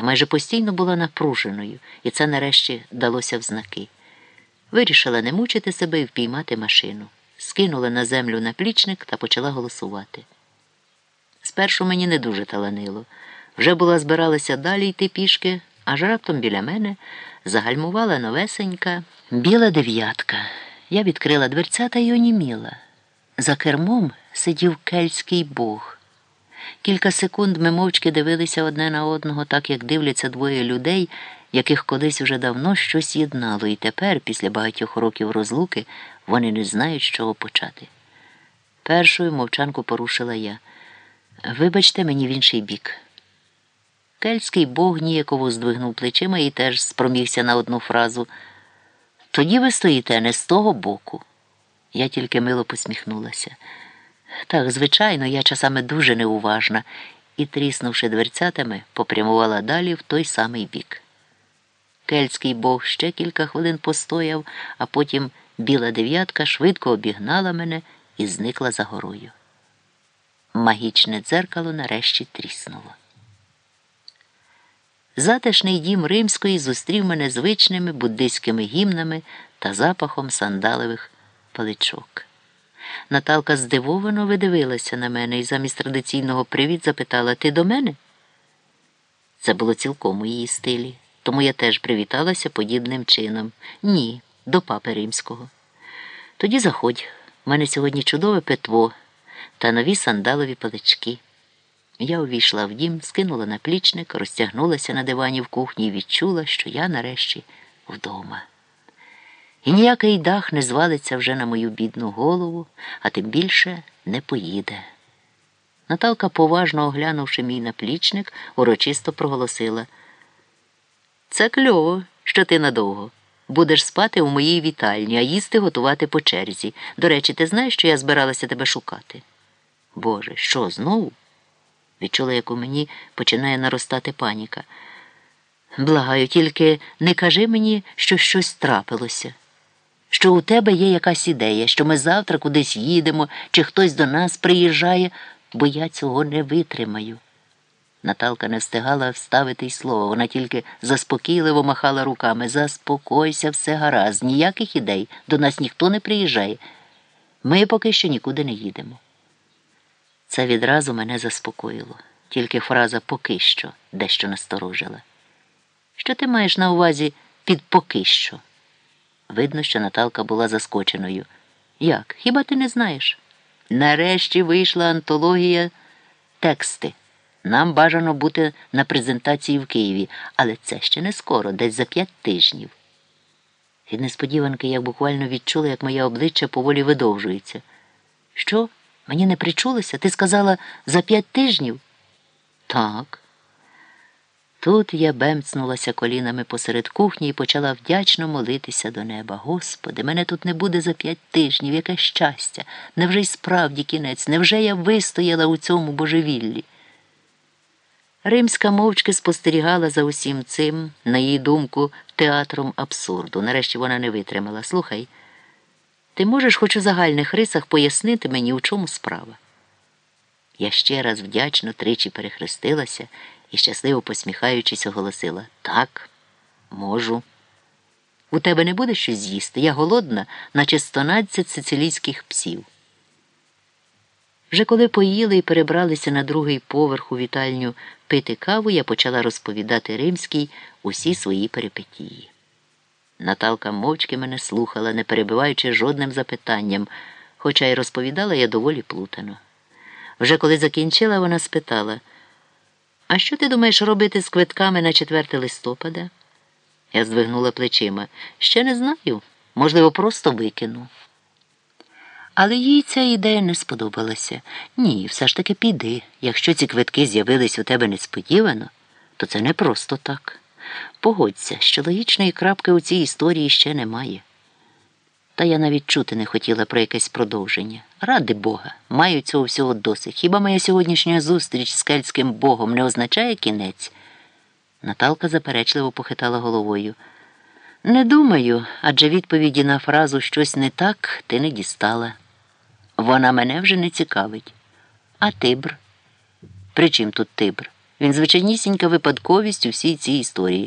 і майже постійно була напруженою, і це нарешті далося в знаки. Вирішила не мучити себе і впіймати машину. Скинула на землю наплічник та почала голосувати. Спершу мені не дуже таланило. Вже була збиралася далі йти пішки, аж раптом біля мене загальмувала новесенька біла дев'ятка. Я відкрила дверцята й оніміла. За кермом сидів кельтський бог. Кілька секунд ми мовчки дивилися одне на одного, так як дивляться двоє людей, яких колись уже давно щось єднало, і тепер, після багатьох років розлуки, вони не знають, з чого почати. Першою мовчанку порушила я. Вибачте мені в інший бік. Кельтський бог ніяково здвигнув плечима і теж спромігся на одну фразу. Тоді ви стоїте не з того боку. Я тільки мило посміхнулася. Так, звичайно, я часами дуже неуважна і, тріснувши дверцятами, попрямувала далі в той самий бік. Кельтський бог ще кілька хвилин постояв, а потім біла дев'ятка швидко обігнала мене і зникла за горою. Магічне дзеркало нарешті тріснуло. Затишний дім римської зустрів мене звичними буддийськими гімнами та запахом сандалевих паличок. Наталка здивовано видивилася на мене і замість традиційного привіт запитала Ти до мене? Це було цілком у її стилі, тому я теж привіталася подібним чином. Ні, до папи римського. Тоді заходь, у мене сьогодні чудове питво та нові сандалові палички. Я увійшла в дім, скинула наплічник, розтягнулася на дивані в кухні і відчула, що я нарешті вдома. І ніякий дах не звалиться вже на мою бідну голову, а тим більше не поїде. Наталка, поважно оглянувши мій наплічник, урочисто проголосила. Це кльово, що ти надовго. Будеш спати у моїй вітальні, а їсти готувати по черзі. До речі, ти знаєш, що я збиралася тебе шукати? Боже, що знову? Відчула, як у мені починає наростати паніка. Благаю, тільки не кажи мені, що щось трапилося, що у тебе є якась ідея, що ми завтра кудись їдемо, чи хтось до нас приїжджає, бо я цього не витримаю. Наталка не встигала вставити й слово, вона тільки заспокійливо махала руками. Заспокойся, все гаразд, ніяких ідей, до нас ніхто не приїжджає. Ми поки що нікуди не їдемо. Це відразу мене заспокоїло, тільки фраза поки що дещо насторожила. Що ти маєш на увазі під поки що? Видно, що Наталка була заскоченою. Як? Хіба ти не знаєш? Нарешті вийшла антологія тексти. Нам бажано бути на презентації в Києві, але це ще не скоро, десь за п'ять тижнів. Від несподіванки я буквально відчула, як моє обличчя поволі видовжується. Що? Мені не причулося? Ти сказала за п'ять тижнів? Так. Тут я бемцнулася колінами посеред кухні і почала вдячно молитися до неба. Господи, мене тут не буде за п'ять тижнів, яке щастя. Невже й справді кінець? Невже я вистояла у цьому божевіллі? Римська мовчки спостерігала за усім цим, на її думку, театром абсурду. Нарешті вона не витримала. Слухай, ти можеш хоч у загальних рисах пояснити мені, у чому справа? Я ще раз вдячно тричі перехрестилася і, щасливо посміхаючись, оголосила так, можу. У тебе не буде щось з'їсти? Я голодна, наче стонадцять сицилійських псів. Вже коли поїли і перебралися на другий поверх у вітальню пити каву, я почала розповідати римській усі свої перипетії. Наталка мовчки мене слухала, не перебиваючи жодним запитанням, хоча й розповідала я доволі плутано. Вже коли закінчила, вона спитала, а що ти думаєш робити з квитками на 4 листопада? Я здвигнула плечима. Ще не знаю. Можливо, просто викину. Але їй ця ідея не сподобалася. Ні, все ж таки піди. Якщо ці квитки з'явились у тебе несподівано, то це не просто так. Погодься, що логічної крапки у цій історії ще немає. Та я навіть чути не хотіла про якесь продовження. Ради Бога, маю цього всього досить. Хіба моя сьогоднішня зустріч з кельтським богом не означає кінець? Наталка заперечливо похитала головою. Не думаю, адже відповіді на фразу щось не так ти не дістала. Вона мене вже не цікавить. А тибр? При чим тут тибр? Він звичайнісінька випадковість у всій цій історії.